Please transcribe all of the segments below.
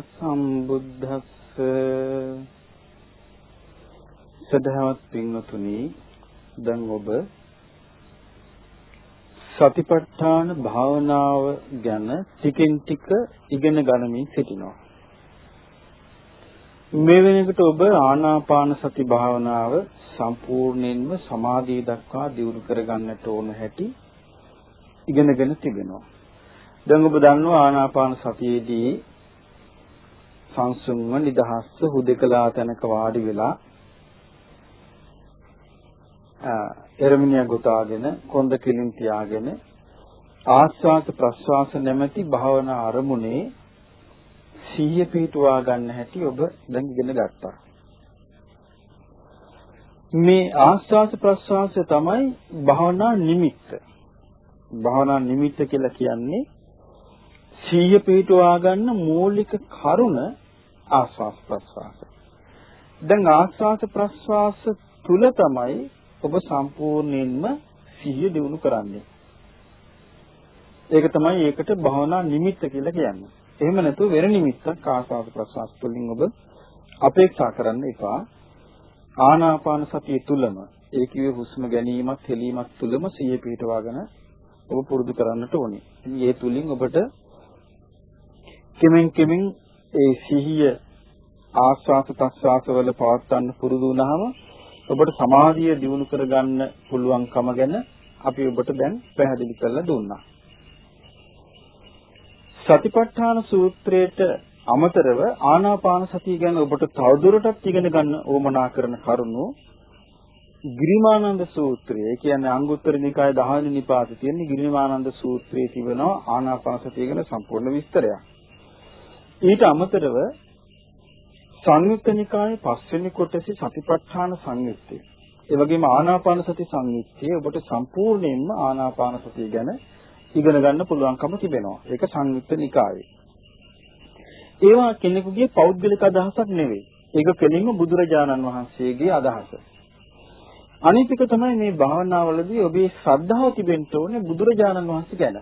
සම්බුද්දස්ස සදහවත් පින්වතුනි දැන් ඔබ සතිපට්ඨාන භාවනාව ගැන ටිකෙන් ටික ඉගෙන ගනිමින් සිටිනවා මේ වෙනකොට ඔබ ආනාපාන සති භාවනාව සම්පූර්ණයෙන්ම සමාධිය දක්වා දියුණු කරගන්නට ඕන හැටි ඉගෙනගෙන තිබෙනවා. දැන් ඔබ දන්නවා ආනාපාන සතියේදී සංසුන්ව නිදහස්ව හුදකලා තැනක වාඩි වෙලා එරමිනිය ගොතාගෙන කොන්ද කිලින් තියාගෙන ආස්වාස ප්‍රස්වාස නැමැති භාවනා අරමුණේ සිහිය පිටුවා ගන්න හැටි ඔබ දැන් ඉගෙන ගත්තා. මේ ආස්වාස ප්‍රස්වාසය තමයි භවනා නිමිත්ත. භවනා නිමිත්ත කියලා කියන්නේ සීය පිටුවා ගන්න මූලික කරුණ ආස්වාස ප්‍රස්වාස. දැන් ආස්වාස ප්‍රස්වාස තුල තමයි ඔබ සම්පූර්ණයෙන්ම සිහිය දිනු කරන්නේ. ඒක තමයි ඒකට භවනා නිමිත්ත කියලා කියන්නේ. එහෙම නැතුව වෙන නිමිත්තක් ආස්වාද ප්‍රස්වාස තුලින් ඔබ අපේක්ෂා කරන්න එපා. ආනාපාන සතිය තුලම ඒ කියේ හුස්ම ගැනීමත් හෙලීමත් තුලම සිහිය පිටවාගෙන ඔබ පුරුදු කරන්නට ඕනේ. මේ තුලින් ඔබට කෙමෙන් කෙමෙන් ඒ සිහිය ආස්වාස ප්‍රස්වාස වල පවත්වන්න පුරුදු වුණාම ඔබට සමාධිය දියුණු කරගන්න පුළුවන්කම ගැන අපි ඔබට දැන් පැහැදිලි කරලා දුන්නා. සතිපට්ඨාන සූත්‍රයේට අමතරව ආනාපාන සතිය ගැන ඔබට තවදුරටත් ඉගෙන ගන්න ඕමනා කරන කරුණු ගිරිමානන්ද සූත්‍රය. ඒ කියන්නේ අංගුත්තර නිකාය 10 වෙනි නිපාතේ තියෙන ගිරිමානන්ද සූත්‍රයේ තිබෙනවා ආනාපාන සතිය ගැන සම්පූර්ණ විස්තරයක්. ඊට අමතරව සංයුත්ත නිකායේ පස්වෙනි කොටසේ සතිපට්ඨාන සංයුත්තය. ඒ වගේම ආනාපාන සති සංයුත්තේ ඔබට සම්පූර්ණයෙන්ම ආනාපාන සතිය ගැන ඉගෙන ගන්න පුළුවන්කම තිබෙනවා. ඒක සංයුත්ත නිකායේ. ඒවා කෙනෙකුගේ පෞද්ගලික අදහසක් නෙවෙයි. ඒක කෙලින්ම බුදුරජාණන් වහන්සේගේ අදහස. අනිත් එක තමයි මේ භාවනාවලදී ඔබේ ශ්‍රද්ධාව තිබෙන්න ඕනේ බුදුරජාණන් වහන්සේ ගැන.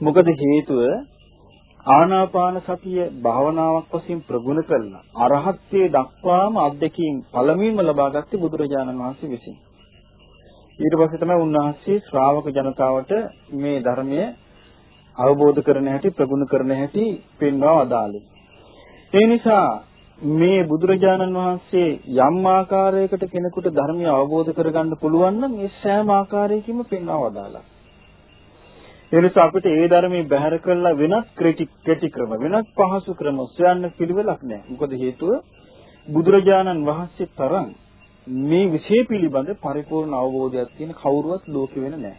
මොකද හේතුව ආනාපාන සතිය භාවනාවක් වශයෙන් ප්‍රගුණ කළා. අරහත්ත්වයේ දක්වාම අධ්‍යක්ීම් පළමුවෙන්ම ලබාගත්තේ බුදුරජාණන් වහන්සේ විසින්. ඊට පස්සේ තමයි උන්වහන්සේ ශ්‍රාවක ජනතාවට මේ ධර්මය අවබෝධ කරන හැටි ප්‍රගුණ කරන හැටි පෙන්වා අදාළේ. ඒ නිසා මේ බුදුරජාණන් වහන්සේ යම් ආකාරයකට කෙනෙකුට ධර්මය අවබෝධ කරගන්න පුළුවන් නම් මේ සෑම ආකාරයකින්ම පෙන්වා වදාලා. ඒ නිසා අපිට ඒ ධර්මයේ බැහැර කළා වෙනත් ක්‍රිටි ක්‍රම වෙනත් පහසු ක්‍රම සොයන්න පිළිවෙලක් නැහැ. මොකද හේතුව බුදුරජාණන් වහන්සේ තරම් මේ විෂය පිළිබඳ පරිපූර්ණ අවබෝධයක් තියෙන කවුරුවත් ලෝකෙ වෙන නැහැ.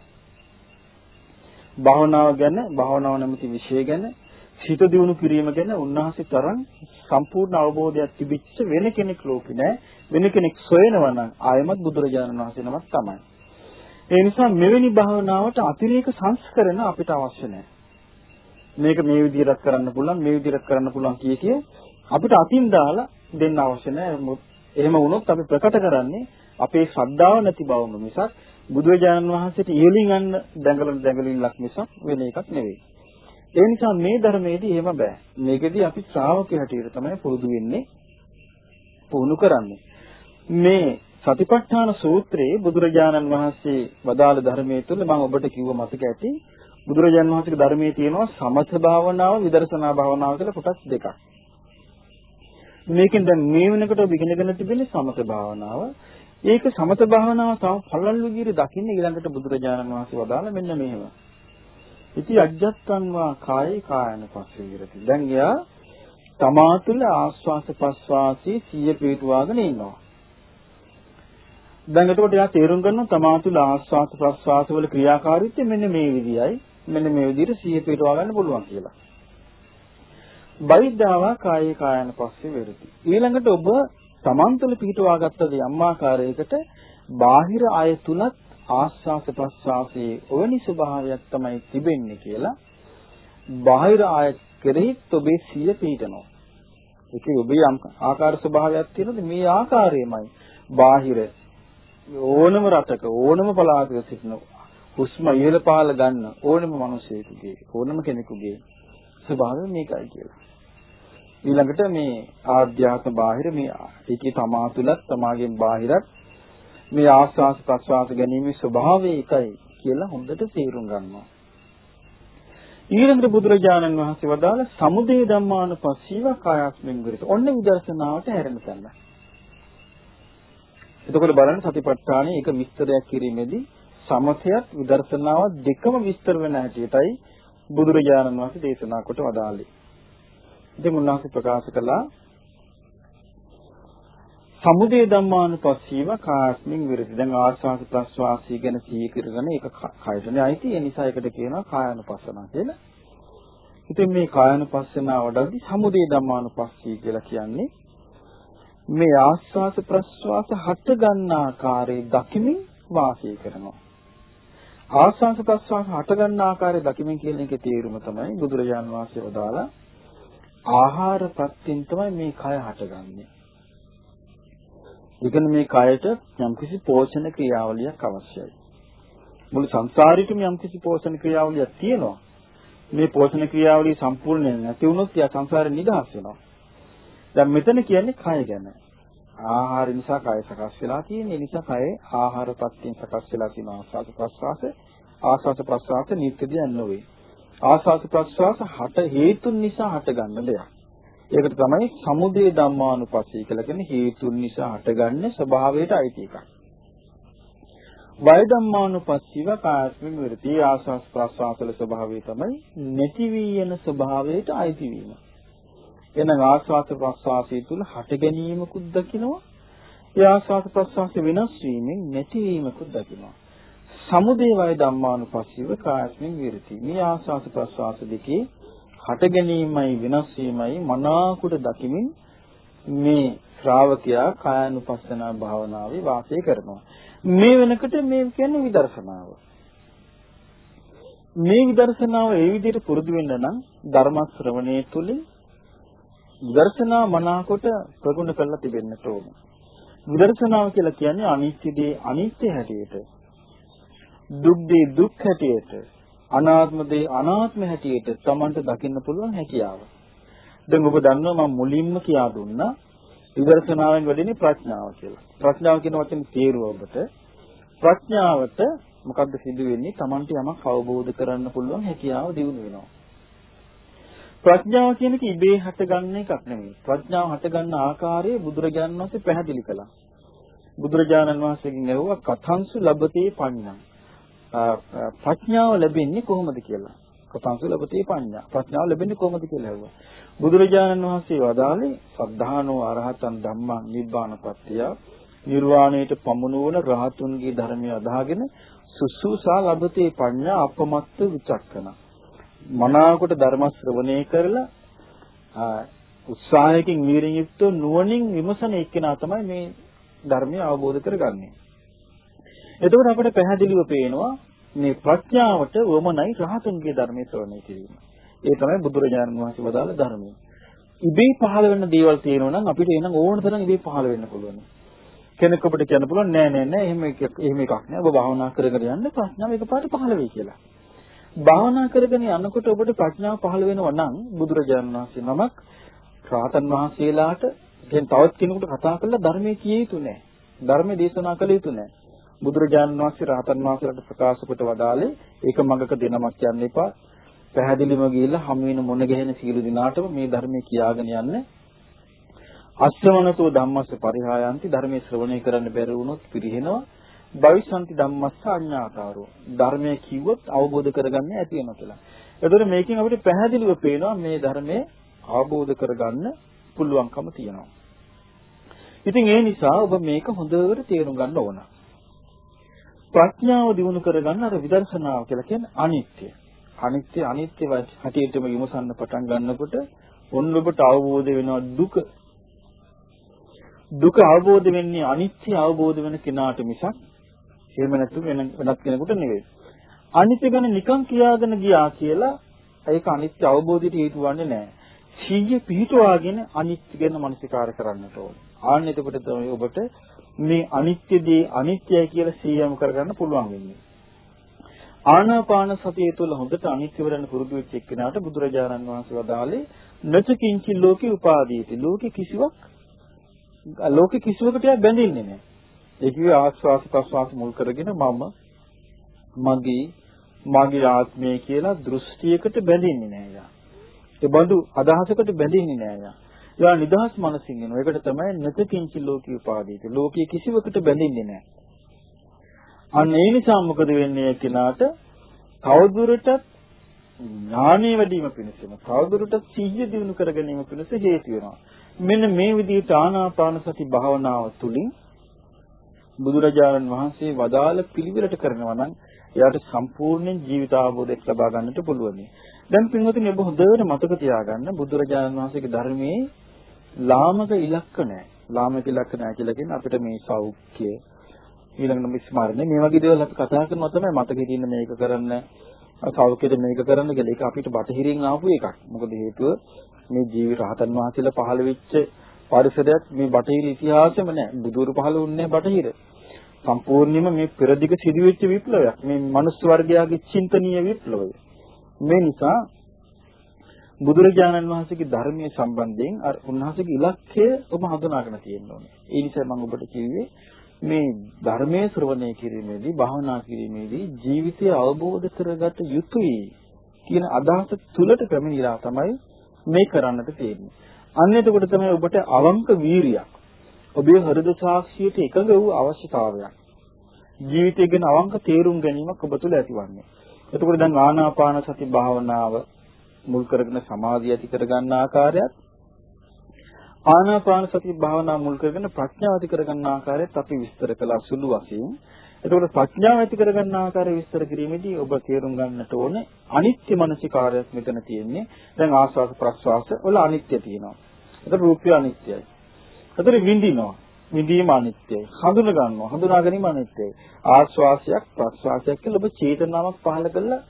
භාවනාව ගැන භාවනාව නැමැති විෂය ගැන හිත දියුණු කිරීම ගැන උන්වහන්සේ තරම් සම්පූර්ණ අවබෝධයක් තිබිච්ච වෙන කෙනෙක් ලෝකේ නැහැ වෙන කෙනෙක් සොයනවා නම් ආයමත් බුදුරජාණන් වහන්සේ නමක් තමයි ඒ නිසා මෙවැනි භාවනාවට අතිරේක සංස්කරණ අපිට අවශ්‍ය නැහැ මේක මේ විදිහට කරන්න පුළුවන් මේ විදිහට කරන්න පුළුවන් කිය කිය අපිට අතින් දාලා දෙන්න අවශ්‍ය නැහැ එහෙම වුණොත් අපි ප්‍රකට කරන්නේ අපේ ශ්‍රද්ධාව නැති බවම මිසක් බුදුරජාණන් වහන්සේට ඉහළින් යන්න දැඟලන දැඟලිල්ලක් මිසක් වෙන එකක් නෙවෙයි. ඒ නිසා මේ ධර්මයේදී එහෙම බෑ. මේකෙදී අපි ශ්‍රාවකය හැටියට තමයි පුරුදු වෙන්නේ පුහුණු කරන්නේ. මේ සතිපට්ඨාන සූත්‍රයේ බුදුරජාණන් වහන්සේ වදාළ ධර්මයේ තුල මම ඔබට කිව්ව මතක ඇති බුදුරජාණන් වහන්සේගේ ධර්මයේ තියෙනවා සමථ භාවනාව විදර්ශනා භාවනාව කියලා කොටස් දෙකක්. මේකෙන් දැන් මේ වෙනකොට ඔබ ඉගෙනගෙන තිබෙන්නේ සමථ භාවනාව. ඒක සමත භාවනාව තම පළල් විදිහට දකින්න ඊළඟට බුදුරජාණන් වහන්සේ වදාළ මෙන්න මෙහෙම. ඉති අජ්ජත්තං වා කායේ කායන පස්සේ විරති. දැන් එයා තමා තුළ ආස්වාස ප්‍රස්වාසී සිය පිටුවාගෙන ඉන්නවා. දැන් එතකොට එයා තේරුම් ගන්නවා තමා තුළ ආස්වාස ප්‍රස්වාස වල ක්‍රියාකාරීත්වය මෙන්න මේ විදියයි. මෙන්න මේ විදිහට සිය පිටුවා ගන්න පුළුවන් කියලා. බයිද්ධාවා කායේ කායන පස්සේ විරති. ඊළඟට ඔබ තමන් තුළ පිහිටුවාගත්ත යම් ආකාරයකට බාහිර අය තුලත් ආස්වාස ප්‍රස්වාසයේ ඔවැනි ස්වභාවයක් තමයි තිබෙන්නේ කියලා බාහිර අය කෙරෙහිත් ඔබේ සිය පිහිටනවා. ඒකේ ඔබේ යම් ආකාර ස්වභාවයක් තියෙනද මේ ආකාරයමයි බාහිර ඕනම රටක ඕනම පළාතක සිටින හුස්ම ඉහළ පහළ ගන්න ඕනම මිනිසෙකුගේ ඕනම කෙනෙකුගේ ස්වභාවය මේකයි කියලා. ඊළඟට මේ ආධ්‍යාත්ම බාහිර මේ ඒකේ තමා තුලත් තමාගෙන් බාහිරත් මේ ආස්වාස් ප්‍රස්වාස ගැනීමේ ස්වභාවය එකයි කියලා හොඳට තේරුම් ගන්නවා. ඊළඟට බුදුරජාණන් වහන්සේ වදාළ සමුදය ධම්මානුපස්සීව කායස්මින් විරත. ඔන්න විදර්ශනාවට හැරෙන තැන. එතකොට බලන්න සතිපට්ඨානයේ එක විස්තරයක් කිරීමේදී සමථයත් විදර්ශනාවත් දෙකම විස්තර වෙන හැටියටයි බුදුරජාණන් වහන්සේ දේශනා කොට වදාළේ. ඉතින් උන්වහන්සේ ප්‍රකාශ කළා සමුදය ධම්මානුපස්සීව කාස්මින් විරති. දැන් ආස්වාද ප්‍රස්වාසී ගැන සිහි කරගෙන ඒක කයටනේ අයිති. ඒ නිසා ඒකට කියනවා කායानुපස්සන කියලා. ඉතින් මේ කායानुපස්සනාවඩදී සමුදය ධම්මානුපස්සී කියලා කියන්නේ මේ ආස්වාද ප්‍රස්වාස හට ගන්න ආකාරයේ දකිමින් වාසය කරනවා. ආස්වාද ප්‍රස්වාස හට ගන්න ආකාරය දකිමින් කියන එකේ තේරුම තමයි බුදුරජාන් වහන්සේ වදාලා ආහාර ප්‍රත්‍යයෙන් තමයි මේ කය හටගන්නේ. ඉතින් මේ කයට යම්කිසි පෝෂණ ක්‍රියාවලියක් අවශ්‍යයි. මුළු සංසාරෙටම යම්කිසි පෝෂණ ක්‍රියාවලියක් තියෙනවා. මේ පෝෂණ ක්‍රියාවලිය සම්පූර්ණ නැති වුණොත් යා සංසාරෙ නිදහස් වෙනවා. දැන් මෙතන කියන්නේ කය ගැන. ආහාර නිසා කය සකස් වෙලා තියෙන නිසා කය ආහාරපත්යෙන් සකස් වෙලා තියෙන ආස්වාද ප්‍රස්වාස ආස්වාද ප්‍රස්වාස නිත්‍ය දෙයක් නෙවෙයි. ආස්වාද ප්‍රස්වාස හට හේතුන් නිසා හට ගන්න දෙයක්. ඒකට තමයි සමුදය ධම්මානුපස්සී කියලා කියන්නේ හේතුන් නිසා හටගන්න ස්වභාවයට අයිති එකක්. වය ධම්මානුපස්සීව කායස්මින් විරති ආස්වාස් ප්‍රස්වාසල ස්වභාවය තමයි නැති වී යන ස්වභාවයට අයිති වීම. එහෙනම් ආස්වාස ප්‍රස්වාසය තුල හට ගැනීමකුත් දකිනවා. ඒ ආස්වාස ප්‍රස්වාස වෙනස් වීමෙන් නැති වීමකුත් දකිනවා. සමුදේ වය ධම්මානුපස්සීව කායස්මින් විරති. මේ ආස්වාස ප්‍රස්වාස දෙකේ හට ගැනීමයි වෙනස් වීමයි මනාකුට දකිමින් මේ ශ්‍රාවකයා කායानुපස්සනා භාවනාවේ වාසය කරනවා. මේ වෙනකොට මේ කියන්නේ විදර්ශනාව. මේ විදර්ශනාව ඒ විදිහට පුරුදු වෙන්න නම් ධර්ම ශ්‍රවණයේ තුලින් විදර්ශනා මනාකොට ප්‍රගුණ කරලා තිබෙන්න ඕන. විදර්ශනාව කියලා කියන්නේ අනිත්‍ය දේ අනිත්‍ය හැටියට දුක් දේ දුක් හැටියට අනාත්ම දේ අනාත්ම හැටියට Tamanට දකින්න පුළුවන් හැකියාව. දැන් ඔබ දන්නවා මම මුලින්ම කියා දුන්නා විදර්ශනාවෙන් වැඩෙන්නේ ප්‍රඥාව කියලා. ප්‍රඥාව කියන වචනේ තේරුව ඔබට ප්‍රඥාවට මොකද්ද සිදු වෙන්නේ? Tamanට යමක් අවබෝධ කරගන්න පුළුවන් හැකියාව දියුණු වෙනවා. ප්‍රඥාව කියන එක ඉබේ හටගන්න එකක් නෙමෙයි. ප්‍රඥාව හටගන්න ආකාරය බුදුරජාණන් වහන්සේ පැහැදිලි කළා. බුදුරජාණන් වහන්සේගෙන් ඇහුවා කතංසු ලබතේ පඤ්ඤා. ප්‍රඥාව ලැබෙන්නේ කොහොමද කියලා. කතංසු ලැබතේ පඤ්ඤා. ප්‍රඥාව ලැබෙන්නේ කොහොමද කියලා ඇහුවා. බුදුරජාණන් වහන්සේ වදාළේ සද්ධානෝ අරහතන් ධම්මං නිබ්බානපත්තිය නිර්වාණයට පමුණුවන රහතුන්ගේ ධර්මය අදාගෙන සුසුසා ලබතේ පඤ්ඤා අපමත්ත විචක්කන. මනාවකට ධර්ම ශ්‍රවණය කරලා උත්සාහයකින් වීරිය යුක්තව නුවණින් විමසන එක්කෙනා තමයි මේ ධර්මය අවබෝධ කරගන්නේ. එතකොට අපිට පැහැදිලිව පේනවා මේ ප්‍රඥාවට වමනයි රහතුන්ගේ ධර්මයේ ශ්‍රවණය කිරීම. ඒ තමයි බුදුරජාණන් වහන්සේ වදාළ ධර්මය. ඉබේ පහළ වෙන දේවල් තියෙනවා නම් අපිට එනම් ඕන තරම් ඉබේ පහළ වෙන්න පුළුවන්. කෙනෙක් අපිට කියන්න පුළුවන් නෑ නෑ නෑ එහෙම එහෙම එකක් නෑ. ඔබ භාවනා කරගෙන යන්න ප්‍රඥාව එකපාරට පහළ වෙයි කියලා. භාවනා කරගෙන යනකොට ඔබට ප්‍රඥාව පහළ වෙනවා නම් බුදුරජාණන් වහන්සේ නමක් රාතන් වහන්සේලාට දැන් තවත් කෙනෙකුට කතා කරලා ධර්මයේ කිය යුතු නෑ. ධර්මයේ දේශනා කළ යුතු නෑ. බුදුරජාණන් වහන්සේ රහතන් වහන්සේලාට ප්‍රකාශ කොට වදාළේ ඒක මඟක දෙනමක් යන්න එපා. පැහැදිලිම ගිහිල්ලා හමු වෙන මොන ගැහෙන සීල දිනාටම මේ ධර්මයේ කියාගෙන යන්න. අස්සවනතෝ ධම්මස්ස පරිහායන්ති ධර්මයේ ශ්‍රවණය කරන්න බැරි වුණොත් පිරිහෙනවා. භවිෂන්ති ධම්මස්ස අඤ්ඤාකාරෝ. ධර්මයේ කිව්වොත් අවබෝධ කරගන්න ඇති වෙනවා කියලා. එතකොට මේකෙන් අපිට පැහැදිලිව පේනවා මේ ධර්මයේ අවබෝධ කරගන්න පුළුවන්කම තියෙනවා. ඉතින් ඒ නිසා ඔබ මේක හොඳට තේරුම් ගන්න ඕන. ප්‍රඥාව දිනු කරගන්න අර විදර්ශනාව කියලා කියන්නේ අනිත්‍ය. අනිත්‍ය අනිත්‍ය හැටියටම විමසන්න පටන් ගන්නකොට ඔන්න ඔබට අවබෝධ වෙනවා දුක. දුක අවබෝධ වෙන්නේ අනිත්‍ය අවබෝධ වෙන කෙනාට මිසක් එහෙම නැතු වෙන වෙනත් කෙනෙකුට නෙවෙයි. අනිත්‍ය ගැන නිකන් කියාගෙන ගියා කියලා ඒක අනිත්‍ය අවබෝධයට හේතු වන්නේ නැහැ. සීය පිහිටුවාගෙන අනිත්‍ය ගැන මනසිකාර කරන්නට ඕන. ආන්න එතකොට තමයි ඔබට මේ අනිත්‍ය දේ අනිත්‍යයි කියලා සියයම කරගන්න පුළුවන් වෙන්නේ. ආනාපාන සතිය තුළ හොඳට අනිත්‍ය වෙන පුරුදු වෙච්ච එක්කෙනාට බුදුරජාණන් වහන්සේ වදාළේ නචකින්චි ලෝකේ උපාදීති. ලෝකේ කිසිවක් ලෝකේ කිසිවකට බැඳෙන්නේ නැහැ. ඒ කිව්වේ ආස්වාස ප්‍රස්වාස මුල් කරගෙන මම මගේ මගේ ආත්මය කියලා දෘෂ්ටියකට බැඳෙන්නේ නැහැ යා. ඒ බඳු අදහසකට බැඳෙන්නේ නැහැ යා. යා නිදහස් මනසින් එනවා. ඒකට තමයි නචකින්චි ලෝකී උපාදීති. ලෝකයේ කිසිවකට බැඳෙන්නේ නැහැ. අන්න ඒ නිසා මොකද වෙන්නේ කෙනාට තවදුරටත් ඥානෙ වැඩි වීම පිණිසම තවදුරටත් සිහිය දිනු කර ගැනීම පිණිස හේතු වෙනවා. මෙන්න මේ විදිහට ආනාපාන සති භාවනාව තුළින් බුදුරජාණන් වහන්සේ වදාළ පිළිවෙලට කරනවා නම් එයාට සම්පූර්ණ ජීවිත අවබෝධයක් ලබා ගන්නට පුළුවන්. දැන් පින්වතුනි ඔබ හොඳට මතක තියාගන්න බුදුරජාණන් වහන්සේගේ ධර්මයේ ලාමක ඉලක්ක නැහැ. ලාමක ඉලක්ක නැහැ කියලා කියන්නේ අපිට මේ සෞඛ්‍ය ඊළඟට මේ ස්මරණය මේ වගේ දේවල් අපි කතා කරනවා තමයි මතකෙ තියෙන මේක කරන්න සෞඛ්‍යෙද මේක කරන්න කියලා. ඒක අපිට බටහිරින් ආපු එකක්. මොකද හේතුව මේ ජීවි රහතන් වහන්සේලා පහළ වෙච්ච පරිසරයක් මේ බටහිර ඉතිහාසෙම නෑ. බුදුරු පහළ වුණේ බටහිර. සම්පූර්ණයෙන්ම මේ පෙරදිග සිදුවෙච්ච විප්ලවයක්. මේ මනුස්ස වර්ගයාගේ චින්තනීය විප්ලවය. මේ නිසා බුදුරජාණන් වහන්සේගේ ධර්මයේ සම්බන්ධයෙන් අර උන්වහන්සේගේ ඉලක්කය ඔබ හඳුනාගෙන තියෙන්න ඕනේ. ඒ නිසා මම ඔබට කිව්වේ මේ ධර්මයේ ශ්‍රවණය කිරීමේදී භාවනා කිරීමේදී ජීවිතය අවබෝධ කරගත යුතුයි කියන අදහස තුලට පැමිණිලා තමයි මේ කරන්නට තියෙන්නේ. අන්න එතකොට තමයි ඔබට අවංක වීරියක් ඔබේ හෘද සාක්ෂියට එකඟ වූ අවශ්‍යතාවයක් ජීවිතය ගැන අවංක තේරුම් ගැනීමක් ඔබ තුළ ඇතිවන්නේ. එතකොට දැන් ආනාපාන සති භාවනාව මුල් කරගෙන සමාධිය ඇති කරගන්න ආකාරයත් ආනාපාන සති භාවනා මුල් කරගෙන ප්‍රඥාව ඇති කරගන්න ආකාරයත් අපි විස්තර කළා සුළු වශයෙන්. එතකොට ප්‍රඥාව ඇති කරගන්න ආකාරය විස්තර කිරීමේදී ඔබ තේරුම් ගන්නට ඕනේ අනිත්‍ය මනසිකාරයක් මෙතන තියෙන්නේ. දැන් ආස්වාද ප්‍රස්වාස වල අනිත්‍ය තියෙනවා. එතකොට රූපය අනිත්‍යයි. එතකොට විඳිනවා. විඳීම අනිත්‍යයි. හඳුන ගන්නවා. හඳුනා ගැනීම අනිත්‍යයි. ආස්වාසයක් ප්‍රස්වාසයක් කියලා ඔබ චේතනාවක් පහළ කරලා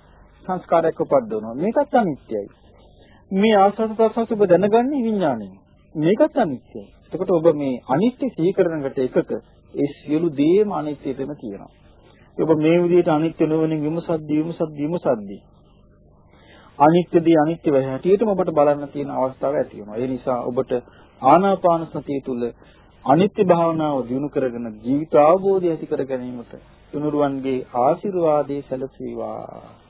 සංස්කාරයක් උපද්දවනවා. මේකත් අනිත්‍යයි. මේ ආස්වාද ප්‍රස්වාස ඔබ දැනගන්නේ විඥාණයෙන්. මේකත් අනිත්‍යයි. එතකොට ඔබ මේ අනිත්‍ය සිහි කරනකට එකක ඒ සියලු දේම අනිත්‍යතම තියෙනවා. ඔබ මේ විදිහට අනිත්‍ය නොවනින් විමසද්දී විමසද්දී විමසද්දී අනිත්‍යදී අනිත්‍ය වේ හැටියටම ඔබට බලන්න තියෙන අවස්ථාව ඇති වෙනවා. ඒ නිසා ඔබට ආනාපාන සතිය තුළ අනිත්‍ය භාවනාව දිනු කරගෙන ජීවිත අවබෝධය ඇති කර ගැනීමට තුනුරුවන්ගේ ආශිර්වාදයේ සැලසීවා.